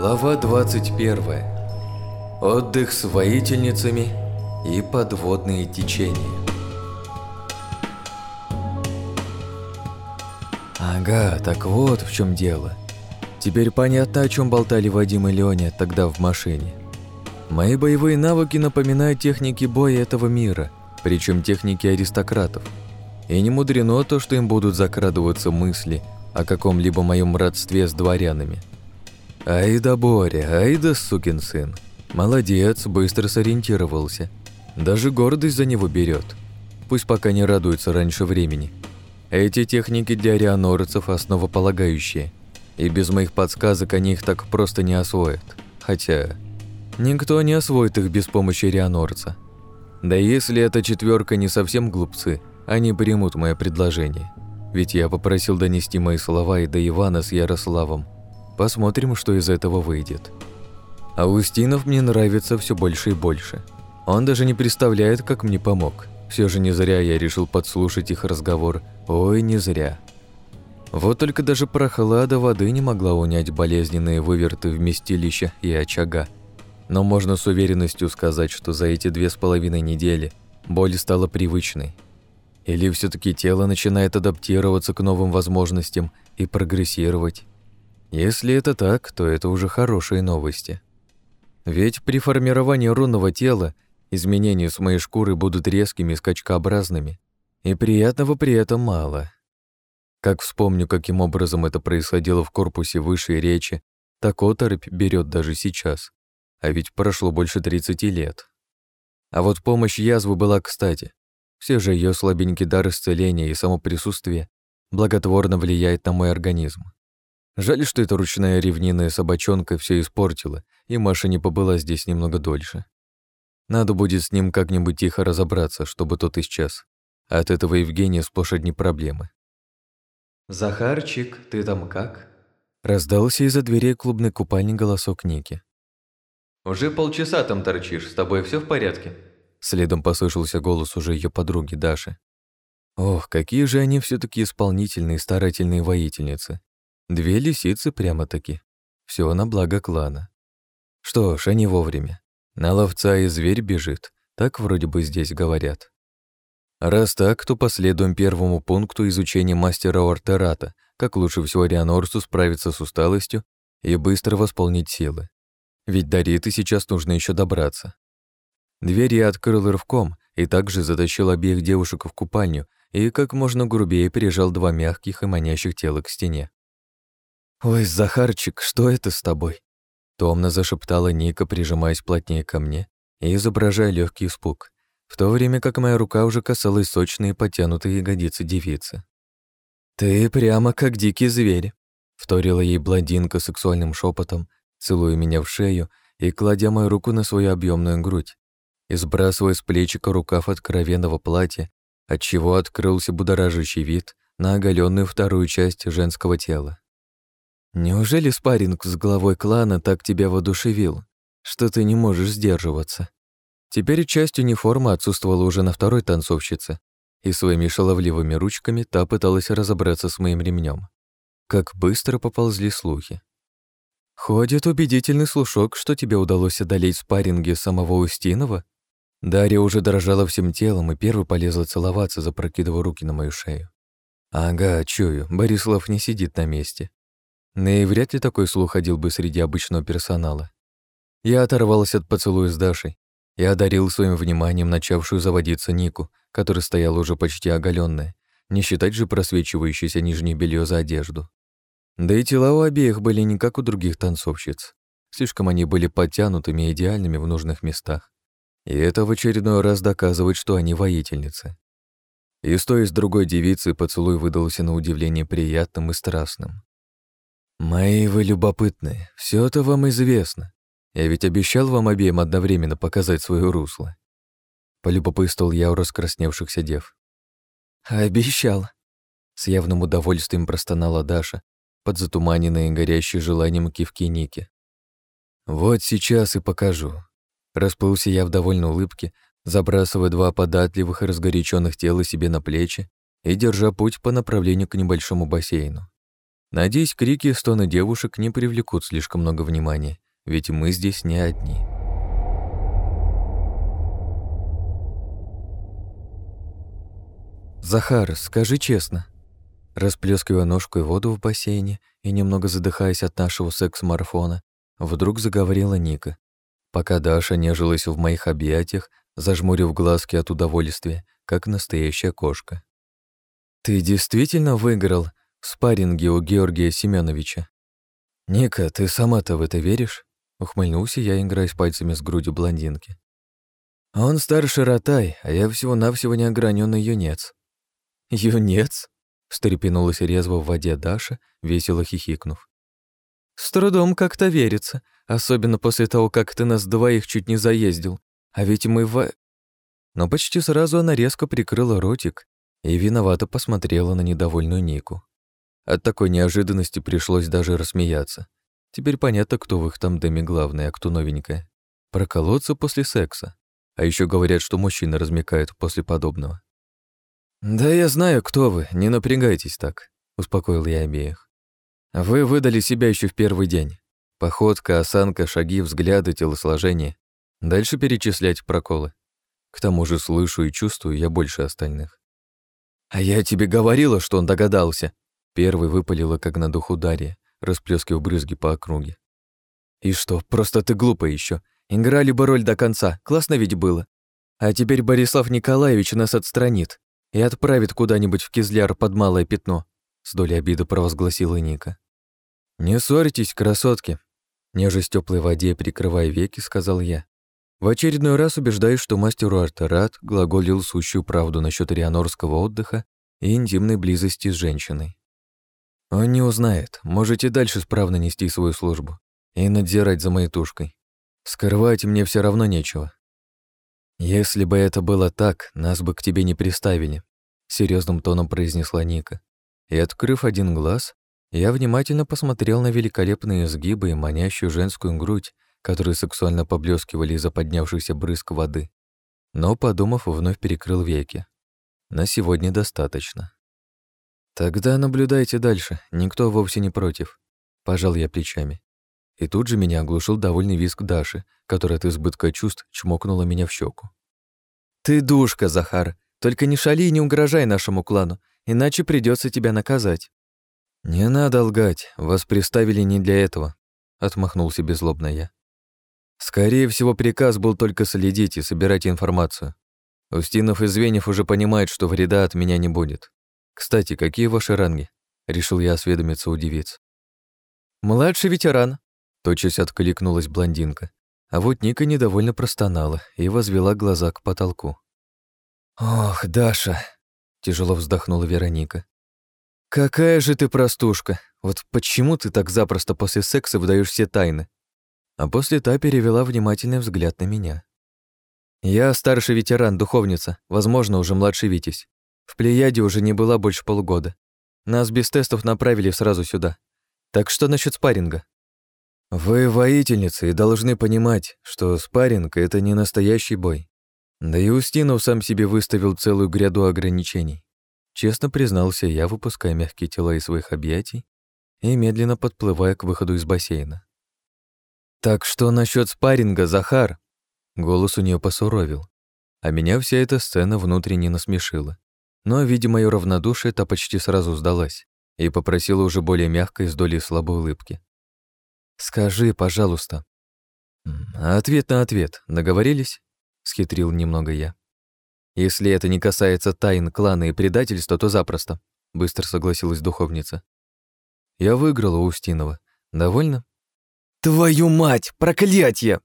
Глава 21. Отдых с воительницами и подводные течения. Ага, так вот в чем дело. Теперь понятно, о чем болтали Вадим и Леня тогда в машине. Мои боевые навыки напоминают техники боя этого мира, причем техники аристократов. И не мудрено то, что им будут закрадываться мысли о каком-либо моем родстве с дворянами – Ай да Боря, ай да сукин сын. Молодец, быстро сориентировался. Даже гордость за него берет. Пусть пока не радуется раньше времени. Эти техники для арианорцев основополагающие. И без моих подсказок они их так просто не освоят. Хотя никто не освоит их без помощи арианорца. Да если эта четверка не совсем глупцы, они примут мое предложение. Ведь я попросил донести мои слова и до Ивана с Ярославом, Посмотрим, что из этого выйдет. Аустинов мне нравится все больше и больше. Он даже не представляет, как мне помог. Все же не зря я решил подслушать их разговор. Ой, не зря. Вот только даже прохлада воды не могла унять болезненные выверты вместилища и очага. Но можно с уверенностью сказать, что за эти две с половиной недели боль стала привычной. Или все таки тело начинает адаптироваться к новым возможностям и прогрессировать. Если это так, то это уже хорошие новости. Ведь при формировании рунного тела изменения с моей шкуры будут резкими и скачкообразными, и приятного при этом мало. Как вспомню, каким образом это происходило в корпусе высшей речи, так оторопь берет даже сейчас. А ведь прошло больше 30 лет. А вот помощь язвы была кстати. Все же ее слабенький дар исцеления и само присутствие благотворно влияет на мой организм. Жаль, что эта ручная ревниная собачонка все испортила, и Маша не побыла здесь немного дольше. Надо будет с ним как-нибудь тихо разобраться, чтобы тот исчез. От этого Евгения сплошь одни проблемы. «Захарчик, ты там как?» Раздался из-за дверей клубный купальный голосок Ники. «Уже полчаса там торчишь, с тобой все в порядке?» Следом послышался голос уже ее подруги Даши. Ох, какие же они все таки исполнительные старательные воительницы. Две лисицы прямо-таки. Все на благо клана. Что ж, они вовремя. На ловца и зверь бежит. Так вроде бы здесь говорят. Раз так, то последуем первому пункту изучения мастера Ортерата, как лучше всего Рианорсу справиться с усталостью и быстро восполнить силы. Ведь до Риты сейчас нужно еще добраться. Дверь я открыл рывком и также затащил обеих девушек в купальню и как можно грубее прижал два мягких и манящих тела к стене. «Ой, Захарчик, что это с тобой?» Томно зашептала Ника, прижимаясь плотнее ко мне и изображая легкий испуг, в то время как моя рука уже касалась сочные потянутые ягодицы девицы. «Ты прямо как дикий зверь», — вторила ей блондинка сексуальным шепотом, целуя меня в шею и кладя мою руку на свою объемную грудь, и сбрасывая с плечика рукав откровенного платья, отчего открылся будоражащий вид на оголенную вторую часть женского тела. Неужели спарринг с главой клана так тебя воодушевил, что ты не можешь сдерживаться? Теперь часть униформы отсутствовала уже на второй танцовщице, и своими шаловливыми ручками та пыталась разобраться с моим ремнем. Как быстро поползли слухи. Ходит убедительный слушок, что тебе удалось одолеть спарринги самого Устинова? Дарья уже дрожала всем телом и первой полезла целоваться, запрокидывая руки на мою шею. Ага, чую, Борислав не сидит на месте. Да и вряд ли такой слух ходил бы среди обычного персонала. Я оторвался от поцелуя с Дашей и одарил своим вниманием начавшую заводиться Нику, которая стояла уже почти оголенная, не считать же просвечивающееся нижнее белье за одежду. Да и тела у обеих были не как у других танцовщиц. Слишком они были подтянутыми и идеальными в нужных местах. И это в очередной раз доказывает, что они воительницы. И с с другой девицы поцелуй выдался на удивление приятным и страстным. «Мои вы любопытные, все это вам известно. Я ведь обещал вам обеим одновременно показать свое русло». Полюбопытствовал я у раскрасневшихся дев. «Обещал». С явным удовольствием простонала Даша, подзатуманенная и горящей желанием кивки Ники. «Вот сейчас и покажу». Расплылся я в довольной улыбке, забрасывая два податливых и разгоряченных тела себе на плечи и держа путь по направлению к небольшому бассейну. Надеюсь, крики и стоны девушек не привлекут слишком много внимания, ведь мы здесь не одни. «Захар, скажи честно». Расплескивая ножкой воду в бассейне и немного задыхаясь от нашего секс-марафона, вдруг заговорила Ника. Пока Даша нежилась в моих объятиях, зажмурив глазки от удовольствия, как настоящая кошка. «Ты действительно выиграл спарринге у Георгия Семеновича?» «Ника, ты сама-то в это веришь?» Ухмыльнулся я, играясь пальцами с грудью блондинки. «Он старший ротай, а я всего-навсего неограненный юнец. «Юнец?» — встрепенулась резво в воде Даша, весело хихикнув. «С трудом как-то верится, особенно после того, как ты нас двоих чуть не заездил. А ведь мы в...» Но почти сразу она резко прикрыла ротик и виновато посмотрела на недовольную Нику. От такой неожиданности пришлось даже рассмеяться. Теперь понятно, кто в их тандеме главный, а кто новенькая. Проколоться после секса. А еще говорят, что мужчины размекают после подобного. «Да я знаю, кто вы, не напрягайтесь так», — успокоил я обеих. «Вы выдали себя еще в первый день. Походка, осанка, шаги, взгляды, телосложение. Дальше перечислять проколы. К тому же слышу и чувствую я больше остальных». «А я тебе говорила, что он догадался!» Первый выпалила, как на духу Дарья, расплескивая брызги по округе. «И что, просто ты глупая еще. Играли бы роль до конца, классно ведь было. А теперь Борислав Николаевич нас отстранит и отправит куда-нибудь в Кизляр под малое пятно», с долей обиды провозгласила Ника. «Не ссорьтесь, красотки», нежесть теплой воде, прикрывая веки, сказал я. В очередной раз убеждаюсь, что мастеру Артарат глаголил сущую правду насчет рианорского отдыха и интимной близости с женщиной. Он не узнает, можете дальше справно нести свою службу и надзирать за моей тушкой. Скрывать мне все равно нечего. «Если бы это было так, нас бы к тебе не приставили», — серьезным тоном произнесла Ника. И, открыв один глаз, я внимательно посмотрел на великолепные изгибы и манящую женскую грудь, которые сексуально поблескивали из-за поднявшихся брызг воды. Но, подумав, вновь перекрыл веки. На сегодня достаточно. Тогда наблюдайте дальше, никто вовсе не против. Пожал я плечами. И тут же меня оглушил довольный визг Даши, которая от избытка чувств чмокнула меня в щеку. «Ты душка, Захар. Только не шали и не угрожай нашему клану, иначе придется тебя наказать». «Не надо лгать, вас приставили не для этого», — отмахнулся беззлобно я. «Скорее всего, приказ был только следить и собирать информацию. Устинов и Звеньев уже понимают, что вреда от меня не будет. Кстати, какие ваши ранги?» — решил я осведомиться у девиц. «Младший ветеран», Тотчас откликнулась блондинка. А вот Ника недовольно простонала и возвела глаза к потолку. «Ох, Даша!» — тяжело вздохнула Вероника. «Какая же ты простушка! Вот почему ты так запросто после секса выдаешь все тайны?» А после та перевела внимательный взгляд на меня. «Я старший ветеран, духовница, возможно, уже младший Витязь. В Плеяде уже не была больше полугода. Нас без тестов направили сразу сюда. Так что насчет спарринга?» Вы воительница и должны понимать, что спарринг — это не настоящий бой. Да и Устинов сам себе выставил целую гряду ограничений. Честно признался я, выпуская мягкие тела из своих объятий и медленно подплывая к выходу из бассейна. «Так что насчет спарринга, Захар?» Голос у нее посуровил, а меня вся эта сцена внутренне насмешила. Но, видя моё равнодушие, та почти сразу сдалась и попросила уже более мягкой с долей слабой улыбки. «Скажи, пожалуйста». «Ответ на ответ. Договорились?» — схитрил немного я. «Если это не касается тайн клана и предательства, то запросто», — быстро согласилась духовница. «Я выиграла у Устинова. Довольно?» «Твою мать! Проклятье!»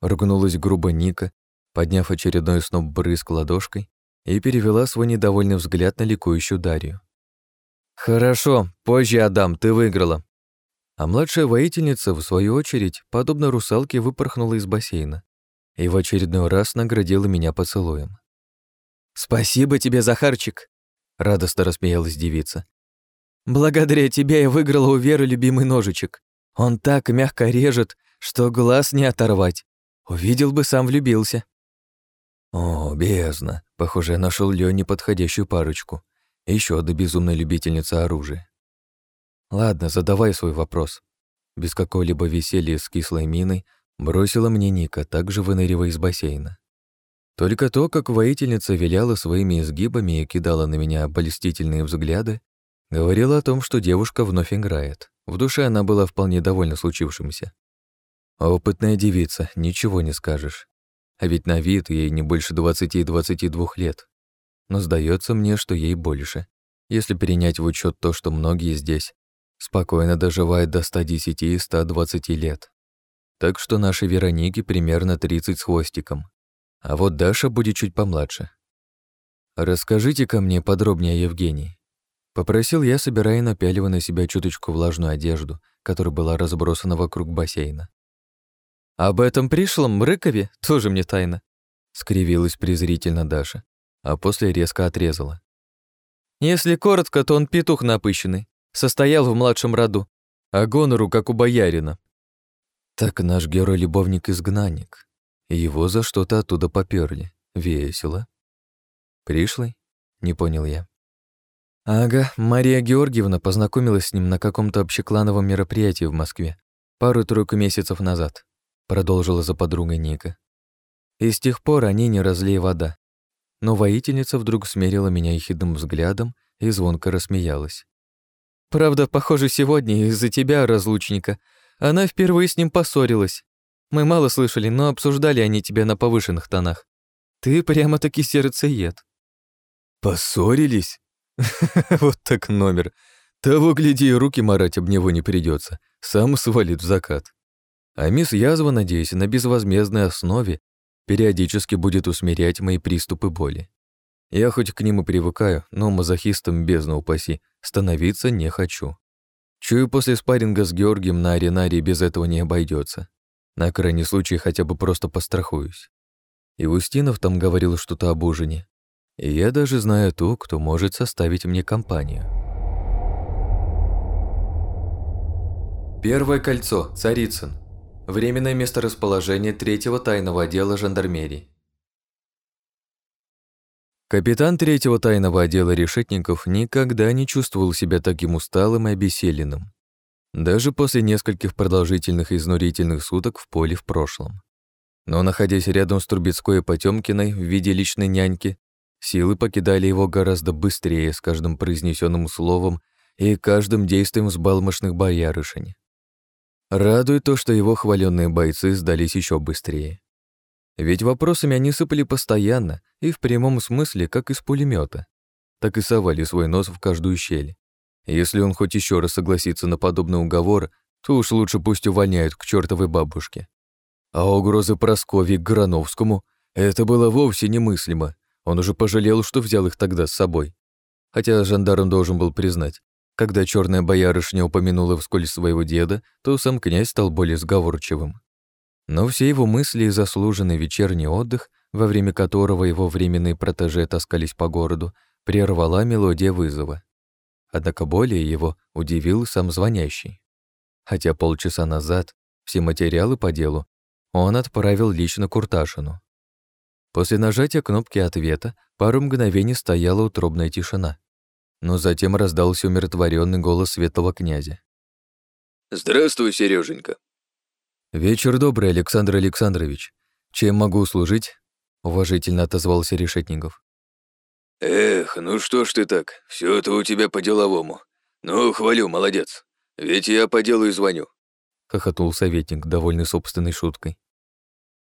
Ругнулась грубо Ника, подняв очередной сноп брызг ладошкой и перевела свой недовольный взгляд на ликующую Дарью. «Хорошо, позже отдам, ты выиграла. А младшая воительница, в свою очередь, подобно русалке, выпорхнула из бассейна и в очередной раз наградила меня поцелуем. «Спасибо тебе, Захарчик!» — радостно рассмеялась девица. «Благодаря тебе я выиграла у Веры любимый ножичек. Он так мягко режет, что глаз не оторвать. Увидел бы, сам влюбился». О, бездна. Похоже, я нашел Лёне подходящую парочку. Еще одна безумная любительница оружия. Ладно, задавай свой вопрос. Без какого-либо веселья с кислой миной бросила мне Ника, также выныривая из бассейна. Только то, как воительница виляла своими изгибами и кидала на меня баллистительные взгляды, говорило о том, что девушка вновь играет. В душе она была вполне довольна случившимся. Опытная девица, ничего не скажешь. А ведь на вид ей не больше 20-22 лет. Но сдается мне, что ей больше, если перенять в учет то, что многие здесь спокойно доживают до 110 и 120 лет. Так что нашей Веронике примерно 30 с хвостиком. А вот Даша будет чуть помладше. расскажите ко мне подробнее о Евгении. Попросил я, собирая напяливая на себя чуточку влажную одежду, которая была разбросана вокруг бассейна. «Об этом пришлом Рыкове тоже мне тайна», — скривилась презрительно Даша, а после резко отрезала. «Если коротко, то он петух напыщенный, состоял в младшем роду, а гонору, как у боярина». Так наш герой-любовник-изгнанник, его за что-то оттуда попёрли. Весело. Пришлый? Не понял я. Ага, Мария Георгиевна познакомилась с ним на каком-то общеклановом мероприятии в Москве пару-тройку месяцев назад, продолжила за подругой Ника. И с тех пор они не разлей вода. Но воительница вдруг смерила меня ехидным взглядом и звонко рассмеялась. «Правда, похоже, сегодня из-за тебя, разлучника, она впервые с ним поссорилась. Мы мало слышали, но обсуждали они тебя на повышенных тонах. Ты прямо-таки сердцеед». «Поссорились?» Вот так номер. Того, гляди, руки марать об него не придется, сам свалит в закат. А мисс Язва, надеюсь, на безвозмездной основе периодически будет усмирять мои приступы боли. Я хоть к нему привыкаю, но мазохистом, бездна упаси, становиться не хочу. Чую, после спарринга с Георгием на аренарии без этого не обойдется. На крайний случай хотя бы просто пострахуюсь. И Устинов там говорил что-то об ужине. И я даже знаю ту, кто может составить мне компанию. Первое кольцо, Царицын. Временное месторасположение третьего тайного отдела жандармерии. Капитан третьего тайного отдела решетников никогда не чувствовал себя таким усталым и обессиленным. Даже после нескольких продолжительных и изнурительных суток в поле в прошлом. Но находясь рядом с Трубецкой и Потёмкиной в виде личной няньки, Силы покидали его гораздо быстрее с каждым произнесенным словом и каждым действием взбалмошных боярышень. Радует то, что его хваленные бойцы сдались еще быстрее. Ведь вопросами они сыпали постоянно и в прямом смысле, как из пулемета, так и совали свой нос в каждую щель. Если он хоть еще раз согласится на подобный уговор, то уж лучше пусть увольняют к чертовой бабушке. А угрозы Прасковьи к Грановскому — это было вовсе немыслимо, он уже пожалел, что взял их тогда с собой. Хотя жандарм должен был признать, когда черная боярышня упомянула вскользь своего деда, то сам князь стал более сговорчивым. Но все его мысли и заслуженный вечерний отдых, во время которого его временные протеже таскались по городу, прервала мелодия вызова. Однако более его удивил сам звонящий. Хотя полчаса назад все материалы по делу он отправил лично Курташину. После нажатия кнопки ответа пару мгновений стояла утробная тишина. Но затем раздался умиротворенный голос светлого князя. «Здравствуй, Сереженька. «Вечер добрый, Александр Александрович. Чем могу услужить?» — уважительно отозвался Решетников. «Эх, ну что ж ты так, все это у тебя по-деловому. Ну, хвалю, молодец. Ведь я по делу и звоню», — хохотнул советник, довольный собственной шуткой.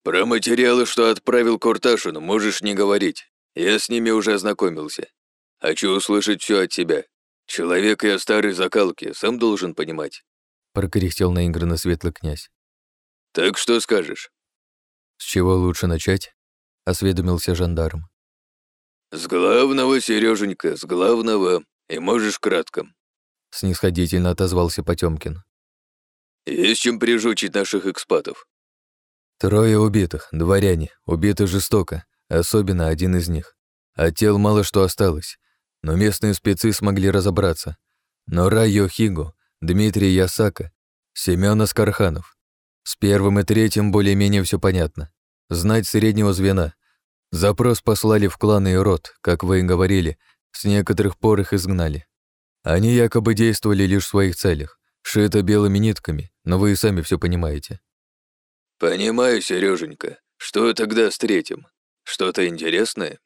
«Про материалы, что отправил Курташину, можешь не говорить. Я с ними уже ознакомился. Хочу услышать все от тебя. Человек я старой закалки, сам должен понимать». Прокряхтел наигранно светлый князь. «Так что скажешь?» «С чего лучше начать?» — осведомился жандарм. «С главного, Сереженька, с главного. И можешь кратко». Снисходительно отозвался Потемкин. «Есть чем прижучить наших экспатов. Трое убитых, дворяне, убиты жестоко, особенно один из них. От тел мало что осталось, но местные спецы смогли разобраться. Но Райо Хигу, Дмитрий Ясака, Семён Аскарханов. С первым и третьим более-менее все понятно. Знать среднего звена. Запрос послали в кланы и род, как вы и говорили, с некоторых пор их изгнали. Они якобы действовали лишь в своих целях, шито белыми нитками, но вы и сами все понимаете. Понимаю, Сереженька. Что тогда с третьим? Что-то интересное?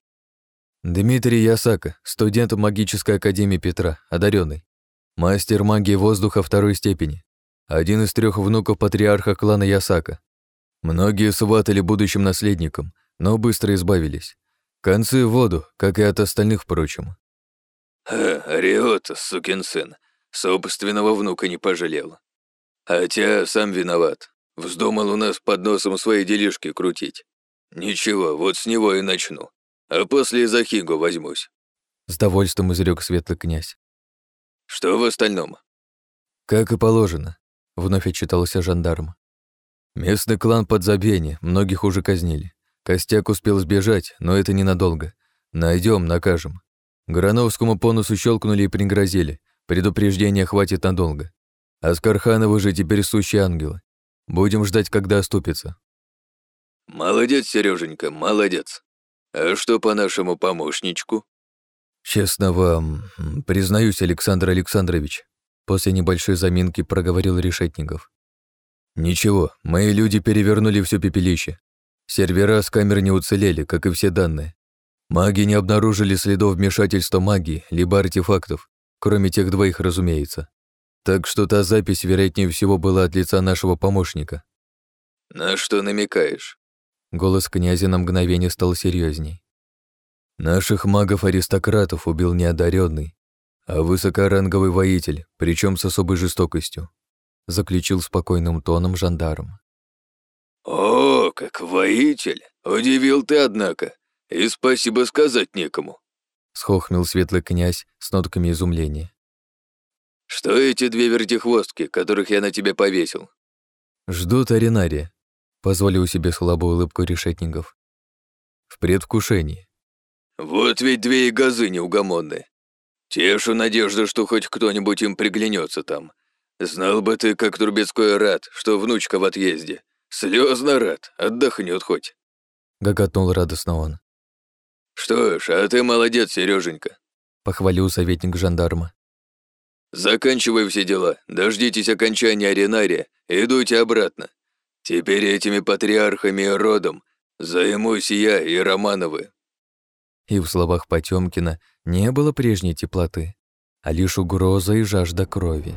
Дмитрий Ясака, студент магической академии Петра, одаренный, мастер магии воздуха второй степени, один из трех внуков патриарха клана Ясака. Многие сватали будущим наследникам, но быстро избавились. Концы в воду, как и от остальных, впрочем. Ха, Риота, сукин сын, собственного внука не пожалел. Хотя сам виноват. Вздумал у нас под носом свои делишки крутить. Ничего, вот с него и начну. А после за Хигу возьмусь. С довольством изрек светлый князь. Что в остальном? Как и положено, вновь отчитался жандарм. Местный клан подзабвения, многих уже казнили. Костяк успел сбежать, но это ненадолго. Найдем, накажем. Грановскому понусу щелкнули и пригрозили. Предупреждения хватит надолго. А Скархановы же теперь сущие ангелы. Будем ждать, когда оступится. Молодец, Сереженька, молодец. А что по нашему помощничку? Честно вам, признаюсь, Александр Александрович, после небольшой заминки проговорил Решетников. Ничего, мои люди перевернули все пепелище. Сервера с камер не уцелели, как и все данные. Маги не обнаружили следов вмешательства магии, либо артефактов, кроме тех двоих, разумеется. Так что та запись, вероятнее всего, была от лица нашего помощника. На что намекаешь? Голос князя на мгновение стал серьезней. Наших магов-аристократов убил не одаренный, а высокоранговый воитель, причем с особой жестокостью, заключил спокойным тоном жандарм. «О, как воитель! Удивил ты, однако, и спасибо сказать некому», — схохмил светлый князь с нотками изумления. «Что эти две вертихвостки, которых я на тебе повесил?» «Ждут аренария», — позволил себе слабую улыбку решетников. «В предвкушении». «Вот ведь две и газы неугомонные. Тешу надежду, что хоть кто-нибудь им приглянется там. Знал бы ты, как Трубецкой рад, что внучка в отъезде. Слезно рад, отдохнет хоть». Гоготнул радостно он. «Что ж, а ты молодец, Сереженька», — похвалил советник жандарма. Заканчивай все дела, дождитесь окончания аренария и идуйте обратно. Теперь этими патриархами и родом займусь я и Романовы». И в словах Потёмкина не было прежней теплоты, а лишь угроза и жажда крови.